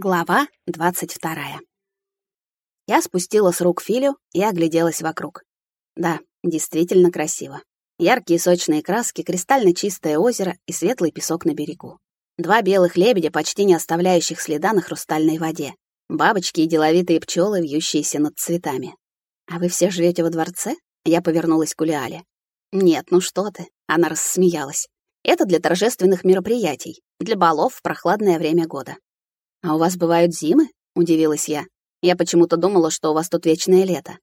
Глава двадцать вторая. Я спустила с рук Филю и огляделась вокруг. Да, действительно красиво. Яркие сочные краски, кристально чистое озеро и светлый песок на берегу. Два белых лебедя, почти не оставляющих следа на хрустальной воде. Бабочки и деловитые пчелы, вьющиеся над цветами. «А вы все живете во дворце?» Я повернулась к Улиале. «Нет, ну что ты!» Она рассмеялась. «Это для торжественных мероприятий, для балов в прохладное время года. «А у вас бывают зимы?» — удивилась я. «Я почему-то думала, что у вас тут вечное лето».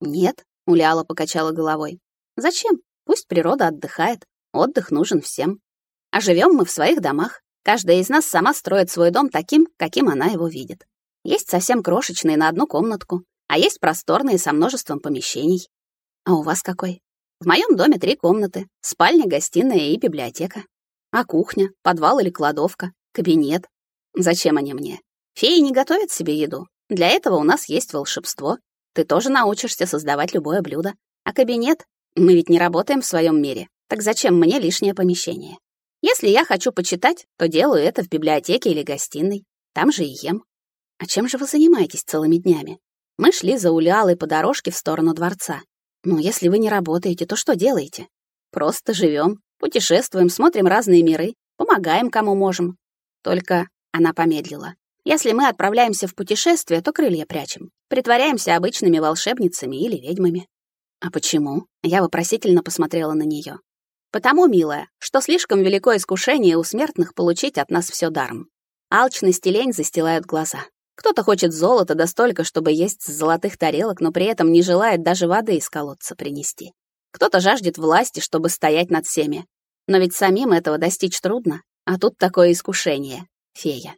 «Нет», — Уляла покачала головой. «Зачем? Пусть природа отдыхает. Отдых нужен всем. А живем мы в своих домах. Каждая из нас сама строит свой дом таким, каким она его видит. Есть совсем крошечные на одну комнатку, а есть просторные со множеством помещений. А у вас какой? В моем доме три комнаты, спальня, гостиная и библиотека. А кухня, подвал или кладовка, кабинет, Зачем они мне? Феи не готовят себе еду. Для этого у нас есть волшебство. Ты тоже научишься создавать любое блюдо. А кабинет? Мы ведь не работаем в своем мире. Так зачем мне лишнее помещение? Если я хочу почитать, то делаю это в библиотеке или гостиной. Там же и ем. А чем же вы занимаетесь целыми днями? Мы шли за Улялой по дорожке в сторону дворца. Ну, если вы не работаете, то что делаете? Просто живем, путешествуем, смотрим разные миры, помогаем кому можем. Только она помедлила. Если мы отправляемся в путешествие, то крылья прячем. Притворяемся обычными волшебницами или ведьмами. А почему? Я вопросительно посмотрела на нее. Потому, милая, что слишком велико искушение у смертных получить от нас все даром. Алчность и лень застилают глаза. Кто-то хочет золота да столько, чтобы есть с золотых тарелок, но при этом не желает даже воды из колодца принести. Кто-то жаждет власти, чтобы стоять над всеми. Но ведь самим этого достичь трудно, а тут такое искушение. Фея.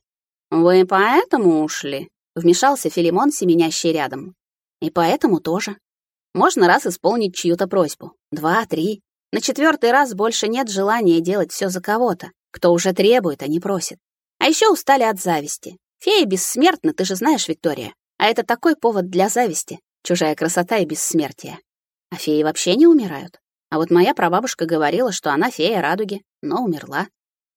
«Вы поэтому ушли?» — вмешался Филимон, семенящий рядом. «И поэтому тоже. Можно раз исполнить чью-то просьбу. Два, три. На четвертый раз больше нет желания делать все за кого-то, кто уже требует, а не просит. А еще устали от зависти. Фея бессмертна, ты же знаешь, Виктория. А это такой повод для зависти. Чужая красота и бессмертие. А феи вообще не умирают. А вот моя прабабушка говорила, что она фея радуги, но умерла.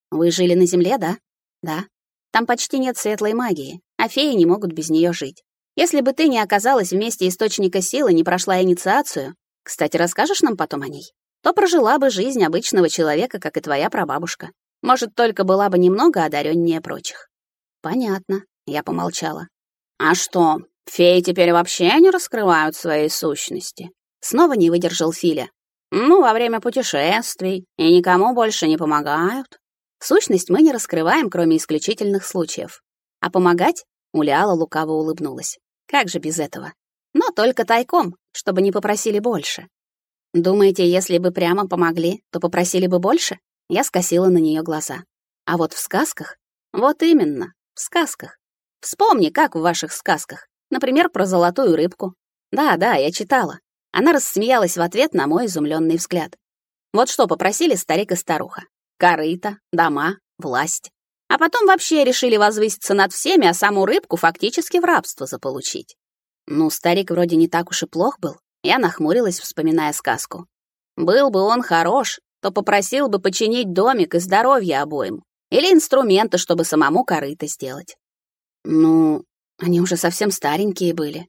Вы жили на земле, да? Да. Там почти нет светлой магии, а феи не могут без нее жить. Если бы ты не оказалась вместе источника силы, не прошла инициацию, кстати, расскажешь нам потом о ней, то прожила бы жизнь обычного человека, как и твоя прабабушка. Может, только была бы немного одареннее прочих. Понятно, я помолчала. А что, феи теперь вообще не раскрывают своей сущности? Снова не выдержал Филя. Ну, во время путешествий, и никому больше не помогают. Сущность мы не раскрываем, кроме исключительных случаев. А помогать? Уляла лукаво улыбнулась. Как же без этого? Но только тайком, чтобы не попросили больше. Думаете, если бы прямо помогли, то попросили бы больше? Я скосила на нее глаза. А вот в сказках? Вот именно, в сказках. Вспомни, как в ваших сказках. Например, про золотую рыбку. Да, да, я читала. Она рассмеялась в ответ на мой изумленный взгляд. Вот что попросили старик и старуха корыто, дома, власть. А потом вообще решили возвыситься над всеми, а саму рыбку фактически в рабство заполучить. Ну, старик вроде не так уж и плох был. Я нахмурилась, вспоминая сказку. Был бы он хорош, то попросил бы починить домик и здоровье обоим. Или инструменты, чтобы самому корыто сделать. Ну, они уже совсем старенькие были.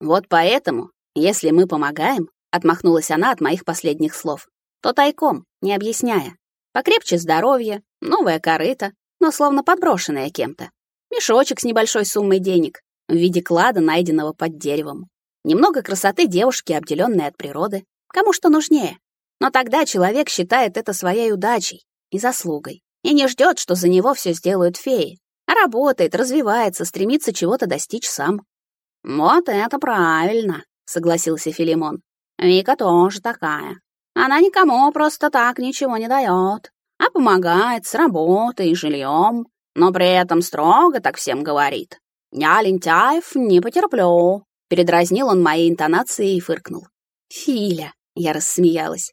Вот поэтому, если мы помогаем, отмахнулась она от моих последних слов, то тайком, не объясняя. Покрепче здоровье, новая корыта, но словно подброшенная кем-то. Мешочек с небольшой суммой денег в виде клада, найденного под деревом. Немного красоты девушки, обделенной от природы. Кому что нужнее. Но тогда человек считает это своей удачей и заслугой. И не ждет, что за него все сделают феи. А работает, развивается, стремится чего-то достичь сам. «Вот это правильно», — согласился Филимон. «Вика тоже такая. Она никому просто так ничего не дает, а помогает с работой и жильем, но при этом строго так всем говорит. «Я лентяев не потерплю», — передразнил он мои интонации и фыркнул. «Филя», — я рассмеялась.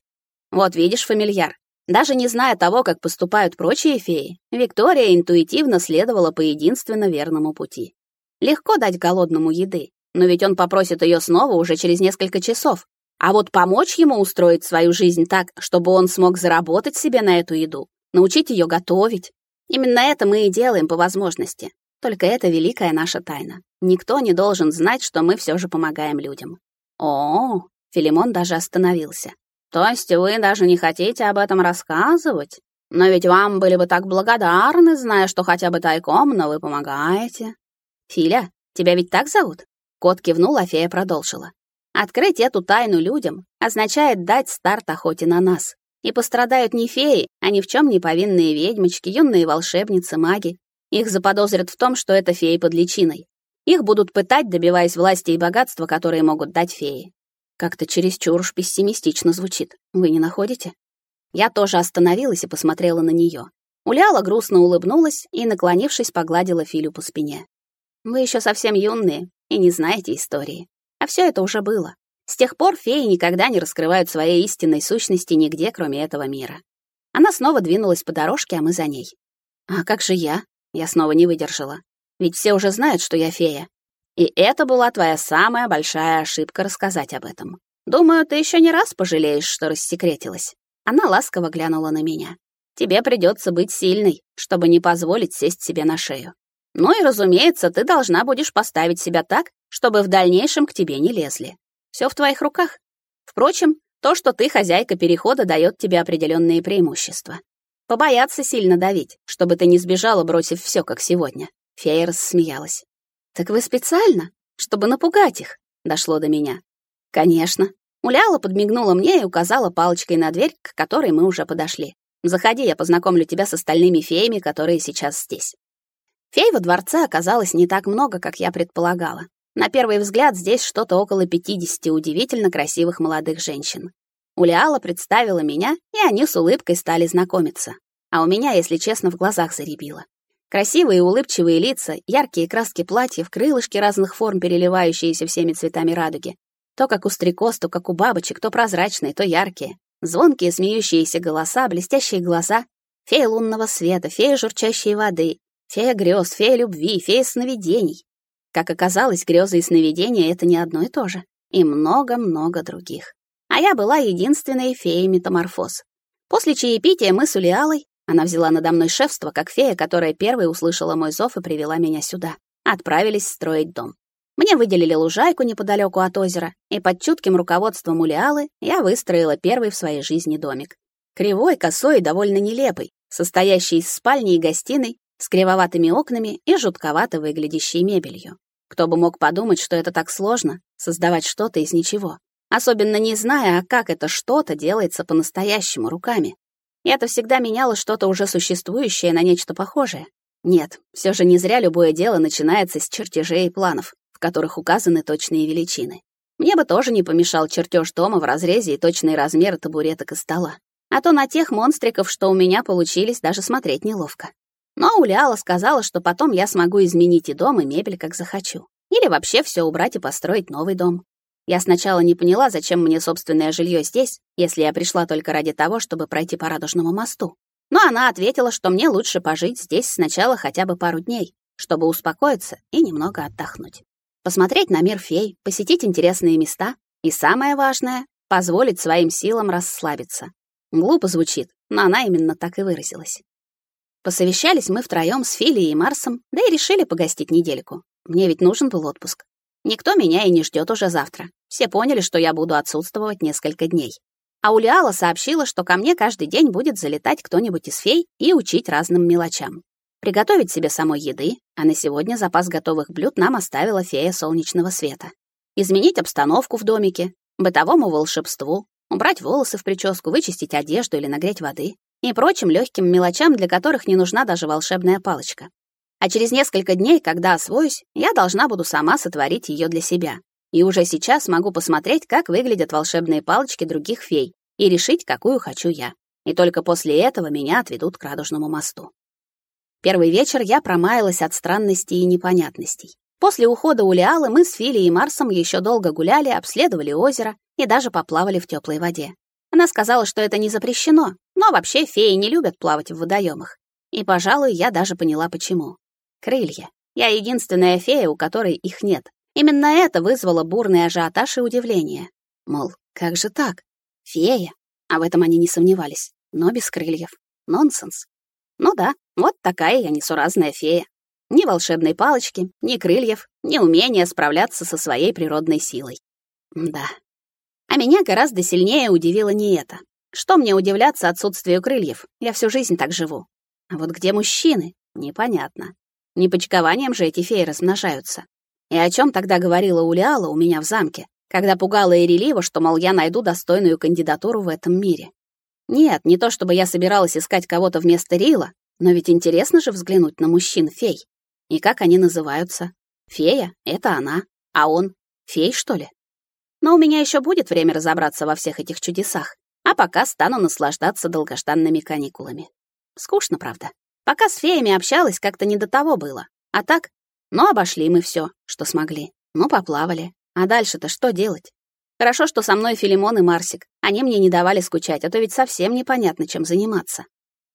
«Вот видишь, фамильяр, даже не зная того, как поступают прочие феи, Виктория интуитивно следовала по единственно верному пути. Легко дать голодному еды, но ведь он попросит ее снова уже через несколько часов, а вот помочь ему устроить свою жизнь так, чтобы он смог заработать себе на эту еду, научить ее готовить. Именно это мы и делаем по возможности. Только это великая наша тайна. Никто не должен знать, что мы все же помогаем людям. О, Филимон даже остановился. То есть вы даже не хотите об этом рассказывать? Но ведь вам были бы так благодарны, зная, что хотя бы тайком, но вы помогаете. Филя, тебя ведь так зовут? Кот кивнул, а фея продолжила. Открыть эту тайну людям означает дать старт охоте на нас. И пострадают не феи, а ни в чем не повинные ведьмочки, юные волшебницы, маги. Их заподозрят в том, что это феи под личиной. Их будут пытать, добиваясь власти и богатства, которые могут дать феи. Как-то чересчур уж пессимистично звучит. Вы не находите? Я тоже остановилась и посмотрела на нее. Уляла грустно улыбнулась и, наклонившись, погладила Филю по спине. Вы еще совсем юные и не знаете истории. А все это уже было. С тех пор феи никогда не раскрывают своей истинной сущности нигде, кроме этого мира. Она снова двинулась по дорожке, а мы за ней. А как же я? Я снова не выдержала. Ведь все уже знают, что я фея. И это была твоя самая большая ошибка рассказать об этом. Думаю, ты еще не раз пожалеешь, что рассекретилась. Она ласково глянула на меня. Тебе придется быть сильной, чтобы не позволить сесть себе на шею. Ну и, разумеется, ты должна будешь поставить себя так, чтобы в дальнейшем к тебе не лезли. Все в твоих руках. Впрочем, то, что ты хозяйка перехода, дает тебе определенные преимущества. Побояться сильно давить, чтобы ты не сбежала, бросив все, как сегодня. Фея рассмеялась. Так вы специально, чтобы напугать их? Дошло до меня. Конечно. Уляла подмигнула мне и указала палочкой на дверь, к которой мы уже подошли. Заходи, я познакомлю тебя с остальными феями, которые сейчас здесь. Фей во дворце оказалось не так много, как я предполагала. На первый взгляд здесь что-то около 50 удивительно красивых молодых женщин. Улиала представила меня, и они с улыбкой стали знакомиться. А у меня, если честно, в глазах заребило. Красивые улыбчивые лица, яркие краски платьев, крылышки разных форм, переливающиеся всеми цветами радуги. То как у стрекоз, то как у бабочек, то прозрачные, то яркие. Звонкие смеющиеся голоса, блестящие глаза. Фея лунного света, фея журчащей воды, фея грез, фея любви, фея сновидений. Как оказалось, грезы и сновидения — это не одно и то же. И много-много других а я была единственной феей метаморфоз. После чаепития мы с Улиалой, она взяла надо мной шефство, как фея, которая первой услышала мой зов и привела меня сюда, отправились строить дом. Мне выделили лужайку неподалеку от озера, и под чутким руководством Улиалы я выстроила первый в своей жизни домик. Кривой, косой и довольно нелепый, состоящий из спальни и гостиной, с кривоватыми окнами и жутковато выглядящей мебелью. Кто бы мог подумать, что это так сложно — создавать что-то из ничего особенно не зная, а как это что-то делается по-настоящему руками. И это всегда меняло что-то уже существующее на нечто похожее. Нет, все же не зря любое дело начинается с чертежей и планов, в которых указаны точные величины. Мне бы тоже не помешал чертеж дома в разрезе и точные размеры табуреток и стола. А то на тех монстриков, что у меня получились, даже смотреть неловко. Но Уляла сказала, что потом я смогу изменить и дом, и мебель, как захочу. Или вообще все убрать и построить новый дом. Я сначала не поняла, зачем мне собственное жилье здесь, если я пришла только ради того, чтобы пройти по Радужному мосту. Но она ответила, что мне лучше пожить здесь сначала хотя бы пару дней, чтобы успокоиться и немного отдохнуть. Посмотреть на мир фей, посетить интересные места и, самое важное, позволить своим силам расслабиться. Глупо звучит, но она именно так и выразилась. Посовещались мы втроем с Филией и Марсом, да и решили погостить недельку. Мне ведь нужен был отпуск. Никто меня и не ждет уже завтра. Все поняли, что я буду отсутствовать несколько дней. А Улиала сообщила, что ко мне каждый день будет залетать кто-нибудь из фей и учить разным мелочам. Приготовить себе самой еды, а на сегодня запас готовых блюд нам оставила фея солнечного света. Изменить обстановку в домике, бытовому волшебству, убрать волосы в прическу, вычистить одежду или нагреть воды и прочим легким мелочам, для которых не нужна даже волшебная палочка. А через несколько дней, когда освоюсь, я должна буду сама сотворить ее для себя. И уже сейчас могу посмотреть, как выглядят волшебные палочки других фей, и решить, какую хочу я. И только после этого меня отведут к Радужному мосту. Первый вечер я промаялась от странностей и непонятностей. После ухода у Лиалы мы с Филей и Марсом еще долго гуляли, обследовали озеро и даже поплавали в теплой воде. Она сказала, что это не запрещено, но вообще феи не любят плавать в водоемах. И, пожалуй, я даже поняла, почему. Крылья. Я единственная фея, у которой их нет. Именно это вызвало бурный ажиотаж и удивление. Мол, как же так? Фея? А в этом они не сомневались. Но без крыльев. Нонсенс. Ну да, вот такая я несуразная фея. Ни волшебной палочки, ни крыльев, ни умения справляться со своей природной силой. Да. А меня гораздо сильнее удивило не это. Что мне удивляться отсутствию крыльев? Я всю жизнь так живу. А вот где мужчины? Непонятно. Не почкованием же эти феи размножаются. И о чем тогда говорила Улиала у меня в замке, когда пугала Ирелива, что, мол, я найду достойную кандидатуру в этом мире? Нет, не то чтобы я собиралась искать кого-то вместо Рила, но ведь интересно же взглянуть на мужчин-фей. И как они называются? Фея — это она, а он — фей, что ли? Но у меня еще будет время разобраться во всех этих чудесах, а пока стану наслаждаться долгожданными каникулами. Скучно, правда. Пока с феями общалась, как-то не до того было. А так, ну, обошли мы все, что смогли. Ну, поплавали. А дальше-то что делать? Хорошо, что со мной Филимон и Марсик. Они мне не давали скучать, а то ведь совсем непонятно, чем заниматься.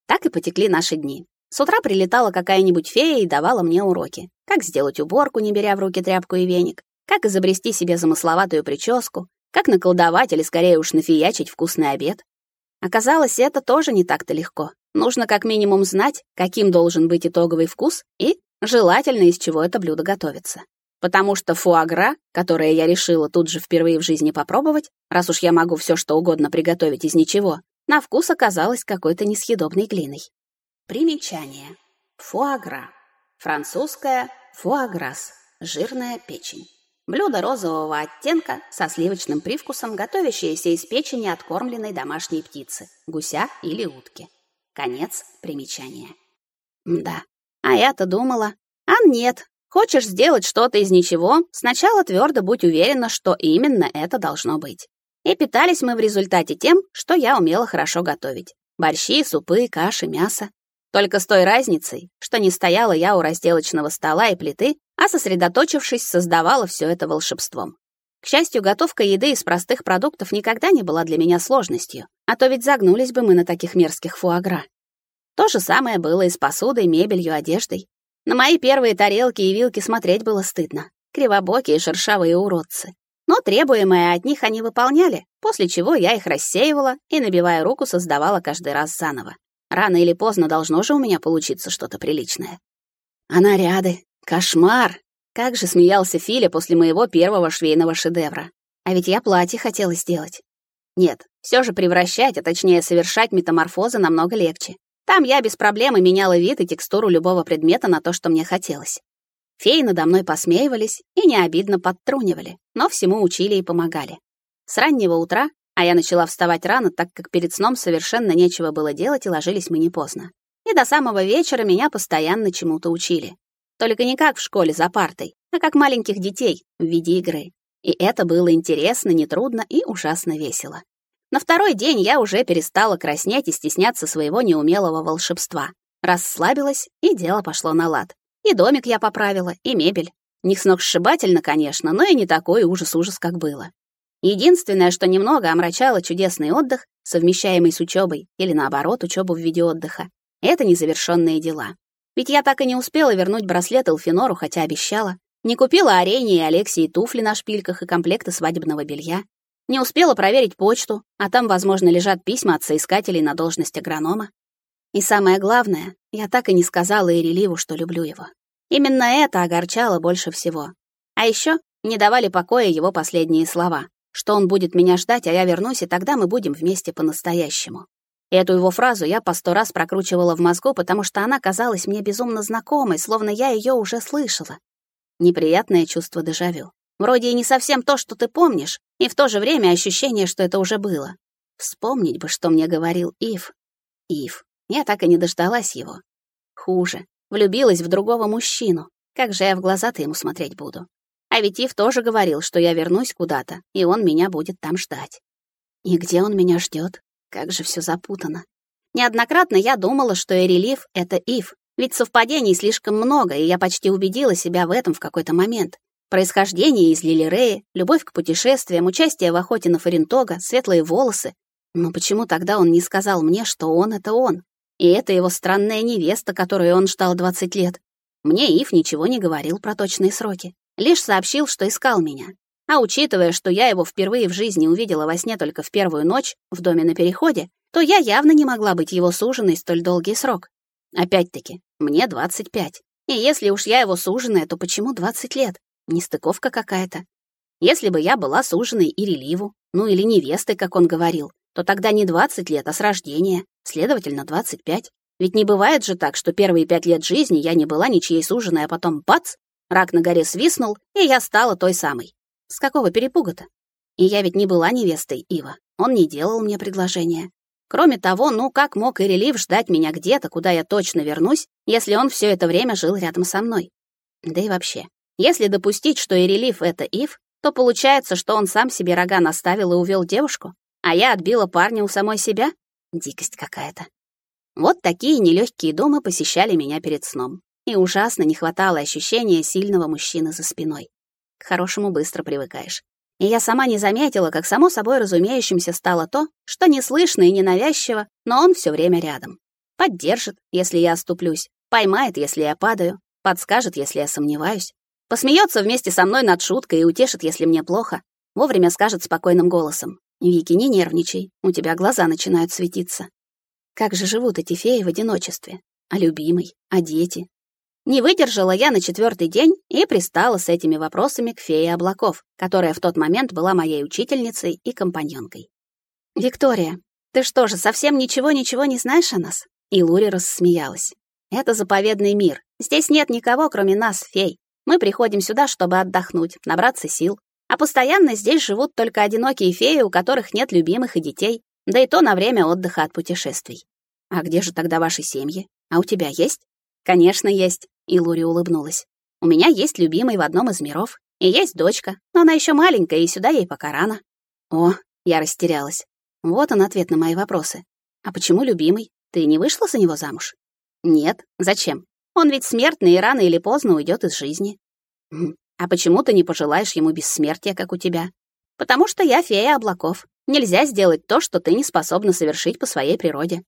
Так и потекли наши дни. С утра прилетала какая-нибудь фея и давала мне уроки. Как сделать уборку, не беря в руки тряпку и веник, как изобрести себе замысловатую прическу, как наколдовать или скорее уж нафиячить вкусный обед. Оказалось, это тоже не так-то легко. Нужно как минимум знать, каким должен быть итоговый вкус и, желательно, из чего это блюдо готовится потому что фуагра, которое я решила тут же впервые в жизни попробовать, раз уж я могу все что угодно приготовить из ничего, на вкус оказалось какой-то несъедобной глиной. Примечание. Фуагра. Французская фуаграс. Жирная печень. Блюдо розового оттенка со сливочным привкусом, готовящееся из печени откормленной домашней птицы, гуся или утки. Конец примечания. Да, а я-то думала, а нет, Хочешь сделать что-то из ничего, сначала твердо будь уверена, что именно это должно быть. И питались мы в результате тем, что я умела хорошо готовить. Борщи, супы, каши, мясо. Только с той разницей, что не стояла я у разделочного стола и плиты, а сосредоточившись, создавала все это волшебством. К счастью, готовка еды из простых продуктов никогда не была для меня сложностью, а то ведь загнулись бы мы на таких мерзких фуагра. То же самое было и с посудой, мебелью, одеждой. На мои первые тарелки и вилки смотреть было стыдно. Кривобокие шершавые уродцы. Но требуемое от них они выполняли, после чего я их рассеивала и, набивая руку, создавала каждый раз заново. Рано или поздно должно же у меня получиться что-то приличное. А наряды? Кошмар! Как же смеялся Филя после моего первого швейного шедевра. А ведь я платье хотела сделать. Нет, все же превращать, а точнее совершать метаморфозы намного легче. Там я без проблем меняла вид и текстуру любого предмета на то, что мне хотелось. Феи надо мной посмеивались и не обидно подтрунивали, но всему учили и помогали. С раннего утра, а я начала вставать рано, так как перед сном совершенно нечего было делать и ложились мы не поздно. И до самого вечера меня постоянно чему-то учили. Только не как в школе за партой, а как маленьких детей в виде игры. И это было интересно, нетрудно и ужасно весело. На второй день я уже перестала краснеть и стесняться своего неумелого волшебства. Расслабилась, и дело пошло на лад. И домик я поправила, и мебель. Не сногсшибательно, конечно, но и не такой ужас-ужас, как было. Единственное, что немного омрачало чудесный отдых, совмещаемый с учебой, или наоборот, учебу в виде отдыха, это незавершенные дела. Ведь я так и не успела вернуть браслет Элфинору, хотя обещала. Не купила Арене и Алексии туфли на шпильках и комплекты свадебного белья. Не успела проверить почту, а там, возможно, лежат письма от соискателей на должность агронома. И самое главное, я так и не сказала Иреливу, что люблю его. Именно это огорчало больше всего. А еще не давали покоя его последние слова, что он будет меня ждать, а я вернусь, и тогда мы будем вместе по-настоящему. Эту его фразу я по сто раз прокручивала в мозгу, потому что она казалась мне безумно знакомой, словно я ее уже слышала. Неприятное чувство дежавю. Вроде и не совсем то, что ты помнишь, и в то же время ощущение, что это уже было. Вспомнить бы, что мне говорил Ив. Ив. Я так и не дождалась его. Хуже. Влюбилась в другого мужчину. Как же я в глаза-то ему смотреть буду? А ведь Ив тоже говорил, что я вернусь куда-то, и он меня будет там ждать. И где он меня ждет? Как же все запутано. Неоднократно я думала, что Эрелив — это Ив, ведь совпадений слишком много, и я почти убедила себя в этом в какой-то момент. Происхождение из Лилиреи, любовь к путешествиям, участие в охоте на Фарентога, светлые волосы. Но почему тогда он не сказал мне, что он — это он? И это его странная невеста, которую он ждал 20 лет. Мне Ив ничего не говорил про точные сроки. Лишь сообщил, что искал меня. А учитывая, что я его впервые в жизни увидела во сне только в первую ночь, в доме на переходе, то я явно не могла быть его суженой столь долгий срок. Опять-таки, мне 25. И если уж я его суженая, то почему 20 лет? Нестыковка какая-то. Если бы я была суженой и реливу, ну или невестой, как он говорил, то тогда не 20 лет, а с рождения, следовательно, 25. Ведь не бывает же так, что первые пять лет жизни я не была ничьей суженой, а потом бац, рак на горе свистнул, и я стала той самой. С какого перепуга-то? И я ведь не была невестой Ива. Он не делал мне предложения. Кроме того, ну как мог Ирелив ждать меня где-то, куда я точно вернусь, если он все это время жил рядом со мной? Да и вообще, если допустить, что Ирелив — это Ив, то получается, что он сам себе рога наставил и увел девушку, а я отбила парня у самой себя? Дикость какая-то. Вот такие нелегкие дома посещали меня перед сном. И ужасно не хватало ощущения сильного мужчины за спиной. К хорошему быстро привыкаешь. И я сама не заметила, как само собой разумеющимся стало то, что не слышно и ненавязчиво, но он все время рядом. Поддержит, если я оступлюсь, поймает, если я падаю, подскажет, если я сомневаюсь, посмеется вместе со мной над шуткой и утешит, если мне плохо, вовремя скажет спокойным голосом. «Вики, не нервничай, у тебя глаза начинают светиться». Как же живут эти феи в одиночестве? А любимый? А дети? Не выдержала я на четвертый день и пристала с этими вопросами к фее облаков, которая в тот момент была моей учительницей и компаньонкой. «Виктория, ты что же, совсем ничего-ничего не знаешь о нас?» И Лури рассмеялась. «Это заповедный мир. Здесь нет никого, кроме нас, фей. Мы приходим сюда, чтобы отдохнуть, набраться сил. А постоянно здесь живут только одинокие феи, у которых нет любимых и детей, да и то на время отдыха от путешествий. А где же тогда ваши семьи? А у тебя есть? Конечно, есть. И Лури улыбнулась. «У меня есть любимый в одном из миров, и есть дочка, но она еще маленькая, и сюда ей пока рано». «О!» — я растерялась. Вот он ответ на мои вопросы. «А почему любимый? Ты не вышла за него замуж?» «Нет. Зачем? Он ведь смертный и рано или поздно уйдет из жизни». «А почему ты не пожелаешь ему бессмертия, как у тебя?» «Потому что я фея облаков. Нельзя сделать то, что ты не способна совершить по своей природе.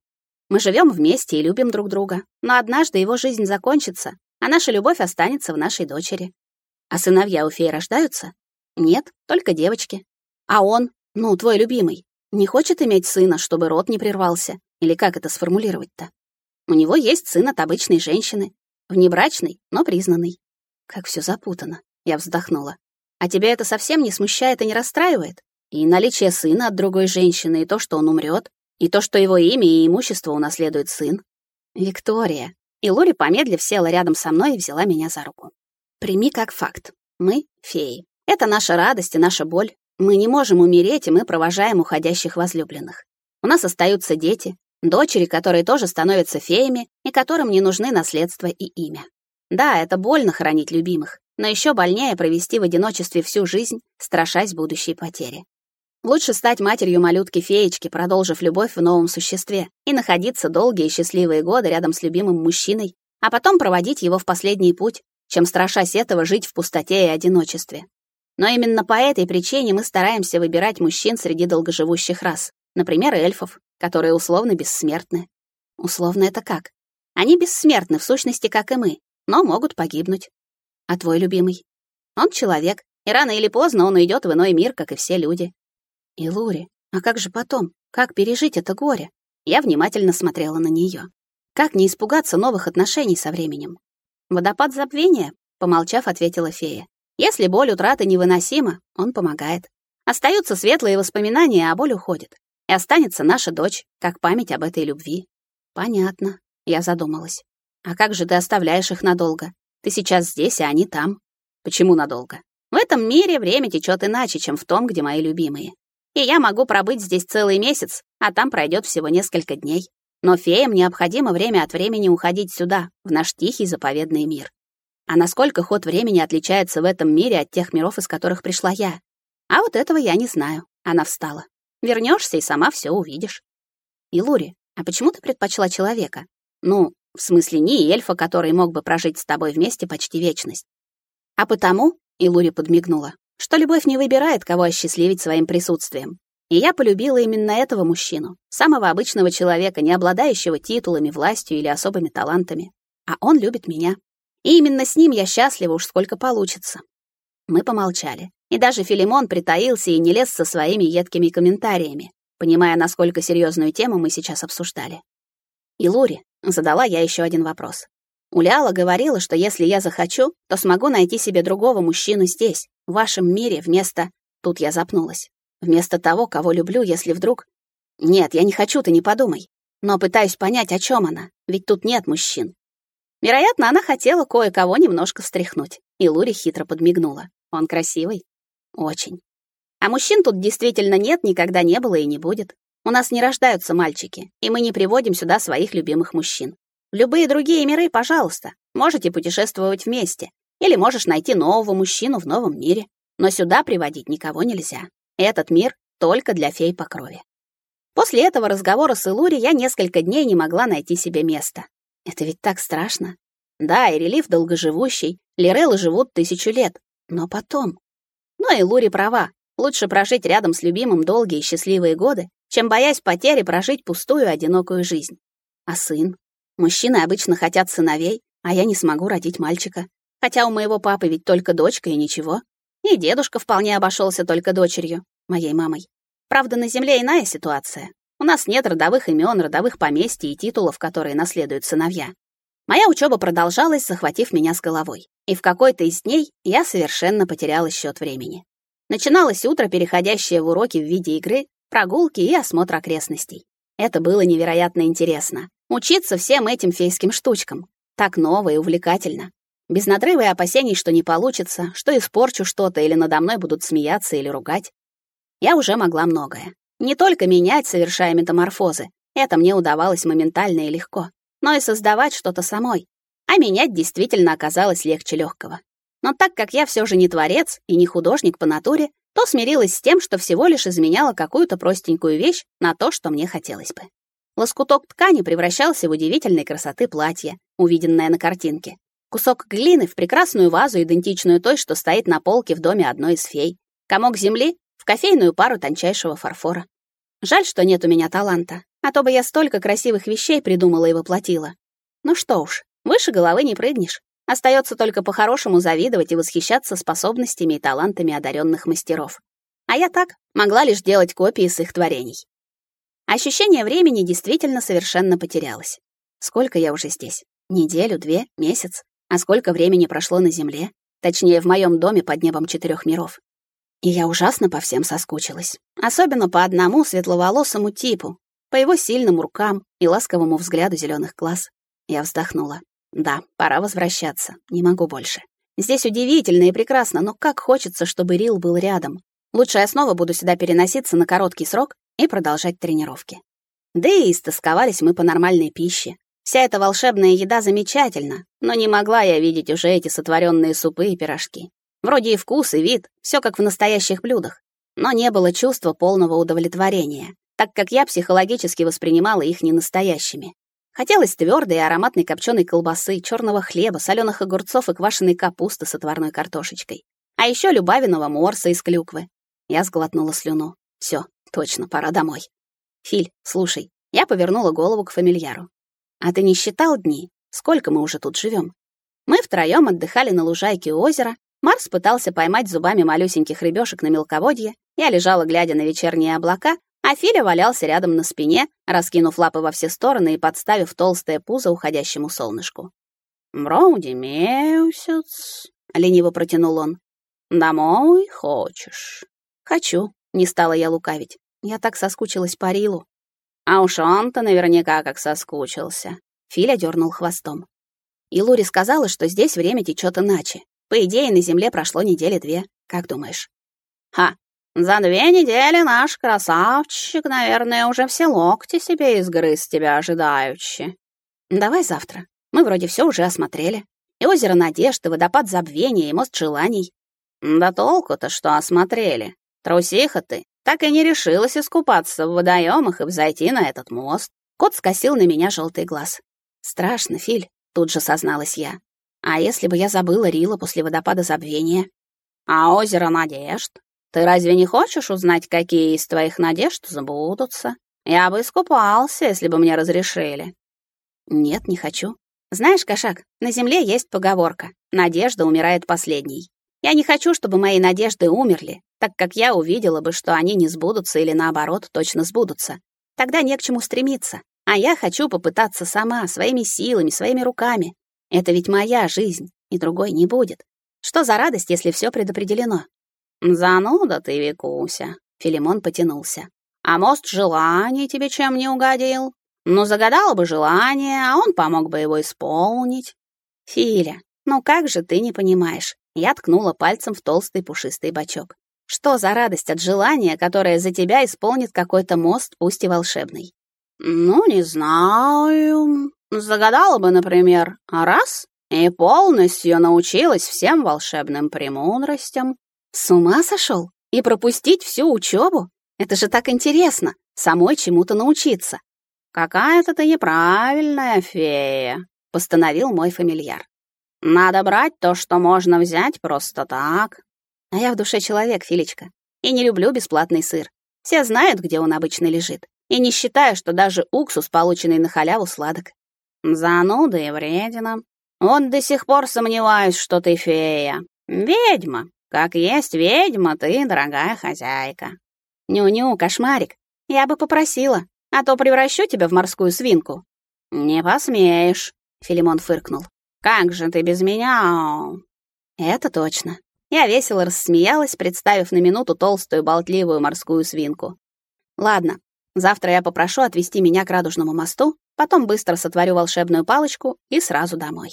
Мы живем вместе и любим друг друга, но однажды его жизнь закончится, а наша любовь останется в нашей дочери. А сыновья у феи рождаются? Нет, только девочки. А он, ну, твой любимый, не хочет иметь сына, чтобы род не прервался? Или как это сформулировать-то? У него есть сын от обычной женщины, внебрачный, но признанный. Как все запутано, я вздохнула. А тебя это совсем не смущает и не расстраивает? И наличие сына от другой женщины, и то, что он умрет, и то, что его имя и имущество унаследует сын. Виктория, и Лори, помедлив, села рядом со мной и взяла меня за руку. «Прими как факт. Мы — феи. Это наша радость и наша боль. Мы не можем умереть, и мы провожаем уходящих возлюбленных. У нас остаются дети, дочери, которые тоже становятся феями и которым не нужны наследство и имя. Да, это больно хоронить любимых, но еще больнее провести в одиночестве всю жизнь, страшась будущей потери. Лучше стать матерью малютки-феечки, продолжив любовь в новом существе, и находиться долгие счастливые годы рядом с любимым мужчиной, а потом проводить его в последний путь, чем страшась этого жить в пустоте и одиночестве. Но именно по этой причине мы стараемся выбирать мужчин среди долгоживущих рас, например, эльфов, которые условно бессмертны. Условно это как? Они бессмертны в сущности, как и мы, но могут погибнуть. А твой любимый? Он человек, и рано или поздно он уйдет в иной мир, как и все люди. И Лури, а как же потом? Как пережить это горе? Я внимательно смотрела на нее. Как не испугаться новых отношений со временем? Водопад забвения, помолчав, ответила фея. Если боль утраты невыносима, он помогает. Остаются светлые воспоминания, а боль уходит. И останется наша дочь, как память об этой любви. Понятно, я задумалась. А как же ты оставляешь их надолго? Ты сейчас здесь, а они там. Почему надолго? В этом мире время течет иначе, чем в том, где мои любимые и я могу пробыть здесь целый месяц, а там пройдет всего несколько дней. Но феям необходимо время от времени уходить сюда, в наш тихий заповедный мир. А насколько ход времени отличается в этом мире от тех миров, из которых пришла я? А вот этого я не знаю. Она встала. Вернешься и сама все увидишь. И Лури, а почему ты предпочла человека? Ну, в смысле, не эльфа, который мог бы прожить с тобой вместе почти вечность. А потому, и Лури подмигнула, что любовь не выбирает, кого осчастливить своим присутствием. И я полюбила именно этого мужчину, самого обычного человека, не обладающего титулами, властью или особыми талантами. А он любит меня. И именно с ним я счастлива уж сколько получится. Мы помолчали. И даже Филимон притаился и не лез со своими едкими комментариями, понимая, насколько серьезную тему мы сейчас обсуждали. И Лури задала я еще один вопрос. Уляла говорила, что если я захочу, то смогу найти себе другого мужчину здесь, в вашем мире, вместо... Тут я запнулась. Вместо того, кого люблю, если вдруг... Нет, я не хочу, ты не подумай. Но пытаюсь понять, о чем она, ведь тут нет мужчин. Вероятно, она хотела кое-кого немножко встряхнуть. И Лури хитро подмигнула. Он красивый? Очень. А мужчин тут действительно нет, никогда не было и не будет. У нас не рождаются мальчики, и мы не приводим сюда своих любимых мужчин. В любые другие миры, пожалуйста, можете путешествовать вместе. Или можешь найти нового мужчину в новом мире. Но сюда приводить никого нельзя. Этот мир только для фей по крови. После этого разговора с Илури я несколько дней не могла найти себе места. Это ведь так страшно. Да, и релиф долгоживущий, лирелы живут тысячу лет. Но потом... Но Илури права. Лучше прожить рядом с любимым долгие и счастливые годы, чем, боясь потери, прожить пустую, одинокую жизнь. А сын? Мужчины обычно хотят сыновей, а я не смогу родить мальчика. Хотя у моего папы ведь только дочка и ничего. И дедушка вполне обошелся только дочерью, моей мамой. Правда, на земле иная ситуация. У нас нет родовых имен, родовых поместий и титулов, которые наследуют сыновья. Моя учеба продолжалась, захватив меня с головой. И в какой-то из дней я совершенно потеряла счет времени. Начиналось утро, переходящее в уроки в виде игры, прогулки и осмотр окрестностей. Это было невероятно интересно. Учиться всем этим фейским штучкам. Так ново и увлекательно. Без надрыва и опасений, что не получится, что испорчу что-то или надо мной будут смеяться или ругать. Я уже могла многое. Не только менять, совершая метаморфозы. Это мне удавалось моментально и легко. Но и создавать что-то самой. А менять действительно оказалось легче легкого. Но так как я все же не творец и не художник по натуре, то смирилась с тем, что всего лишь изменяла какую-то простенькую вещь на то, что мне хотелось бы. Лоскуток ткани превращался в удивительной красоты платье, увиденное на картинке. Кусок глины в прекрасную вазу, идентичную той, что стоит на полке в доме одной из фей. Комок земли в кофейную пару тончайшего фарфора. Жаль, что нет у меня таланта, а то бы я столько красивых вещей придумала и воплотила. Ну что уж, выше головы не прыгнешь. Остается только по-хорошему завидовать и восхищаться способностями и талантами одаренных мастеров. А я так могла лишь делать копии с их творений. Ощущение времени действительно совершенно потерялось. Сколько я уже здесь? Неделю, две, месяц? А сколько времени прошло на Земле? Точнее, в моем доме под небом четырех миров. И я ужасно по всем соскучилась. Особенно по одному светловолосому типу, по его сильным рукам и ласковому взгляду зеленых глаз. Я вздохнула. Да, пора возвращаться. Не могу больше. Здесь удивительно и прекрасно, но как хочется, чтобы Рил был рядом. Лучше я снова буду сюда переноситься на короткий срок и продолжать тренировки. Да и истосковались мы по нормальной пище. Вся эта волшебная еда замечательна, но не могла я видеть уже эти сотворенные супы и пирожки. Вроде и вкус, и вид, все как в настоящих блюдах, но не было чувства полного удовлетворения, так как я психологически воспринимала их ненастоящими. Хотелось твердой и ароматной копченой колбасы, черного хлеба, соленых огурцов и квашеной капусты с отварной картошечкой. А еще любавиного морса из клюквы. Я сглотнула слюну. Все, точно, пора домой. Филь, слушай, я повернула голову к фамильяру. А ты не считал дни? Сколько мы уже тут живем? Мы втроем отдыхали на лужайке у озера. Марс пытался поймать зубами малюсеньких рыбешек на мелководье. Я лежала, глядя на вечерние облака, а Филя валялся рядом на спине, раскинув лапы во все стороны и подставив толстое пузо уходящему солнышку. «Вроде месяц», — лениво протянул он. «Домой хочешь?» «Хочу», — не стала я лукавить. Я так соскучилась по Рилу. А уж он-то наверняка как соскучился. Филя дернул хвостом. И Лури сказала, что здесь время течет иначе. По идее, на Земле прошло недели две. Как думаешь? Ха, за две недели наш красавчик, наверное, уже все локти себе изгрыз тебя ожидаючи. Давай завтра. Мы вроде все уже осмотрели. И озеро Надежды, водопад Забвения и мост Желаний. Да толку-то, что осмотрели. Трусиха ты, так и не решилась искупаться в водоемах и взойти на этот мост. Кот скосил на меня желтый глаз. «Страшно, Филь», — тут же созналась я. «А если бы я забыла Рила после водопада забвения?» «А озеро надежд? Ты разве не хочешь узнать, какие из твоих надежд забудутся? Я бы искупался, если бы мне разрешили». «Нет, не хочу. Знаешь, кошак, на земле есть поговорка «надежда умирает последней». Я не хочу, чтобы мои надежды умерли, так как я увидела бы, что они не сбудутся или наоборот, точно сбудутся. Тогда не к чему стремиться. А я хочу попытаться сама, своими силами, своими руками. Это ведь моя жизнь, и другой не будет. Что за радость, если все предопределено? Зануда ты, Викуся. Филимон потянулся. А мост желаний тебе чем не угодил? Ну, загадала бы желание, а он помог бы его исполнить. Филя, ну как же ты не понимаешь? Я ткнула пальцем в толстый пушистый бочок. Что за радость от желания, которое за тебя исполнит какой-то мост, пусть и волшебный? Ну, не знаю. Загадала бы, например, раз и полностью научилась всем волшебным премудростям. С ума сошел? И пропустить всю учебу? Это же так интересно, самой чему-то научиться. Какая-то ты неправильная фея, постановил мой фамильяр. Надо брать то, что можно взять просто так. А я в душе человек, Филечка, и не люблю бесплатный сыр. Все знают, где он обычно лежит, и не считаю, что даже уксус, полученный на халяву, сладок. Зануда и вредина. Вот до сих пор сомневаюсь, что ты фея. Ведьма. Как есть ведьма, ты, дорогая хозяйка. Ню-ню, кошмарик. Я бы попросила, а то превращу тебя в морскую свинку. Не посмеешь, Филимон фыркнул. Как же ты без меня? Это точно. Я весело рассмеялась, представив на минуту толстую болтливую морскую свинку. Ладно, завтра я попрошу отвезти меня к радужному мосту, потом быстро сотворю волшебную палочку и сразу домой.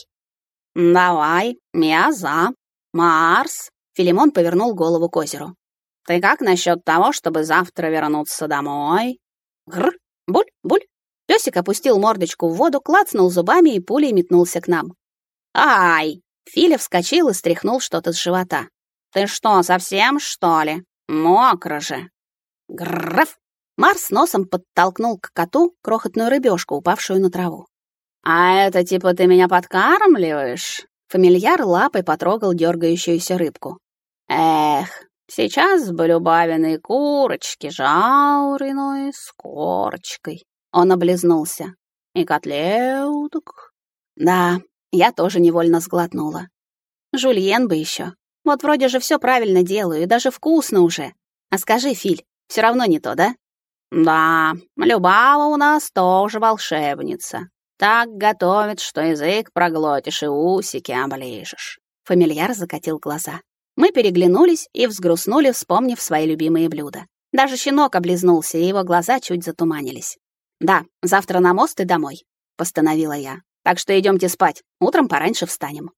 Давай, я за. Марс. Филимон повернул голову к озеру. Ты как насчет того, чтобы завтра вернуться домой? Гр, буль, буль. Песик опустил мордочку в воду, клацнул зубами и пулей метнулся к нам. Ай! Филя вскочил и стряхнул что-то с живота. «Ты что, совсем, что ли? Мокро же!» Гррррф! Марс носом подтолкнул к коту крохотную рыбешку, упавшую на траву. «А это типа ты меня подкармливаешь?» Фамильяр лапой потрогал дергающуюся рыбку. «Эх, сейчас бы любавиной курочки, жауриной с корочкой». Он облизнулся. «И котлеток?» «Да, я тоже невольно сглотнула. Жульен бы еще. Вот вроде же все правильно делаю, и даже вкусно уже. А скажи, Филь, все равно не то, да? Да, Любава у нас тоже волшебница. Так готовит, что язык проглотишь и усики оближешь. Фамильяр закатил глаза. Мы переглянулись и взгрустнули, вспомнив свои любимые блюда. Даже щенок облизнулся, и его глаза чуть затуманились. «Да, завтра на мост и домой», — постановила я. Так что идемте спать, утром пораньше встанем.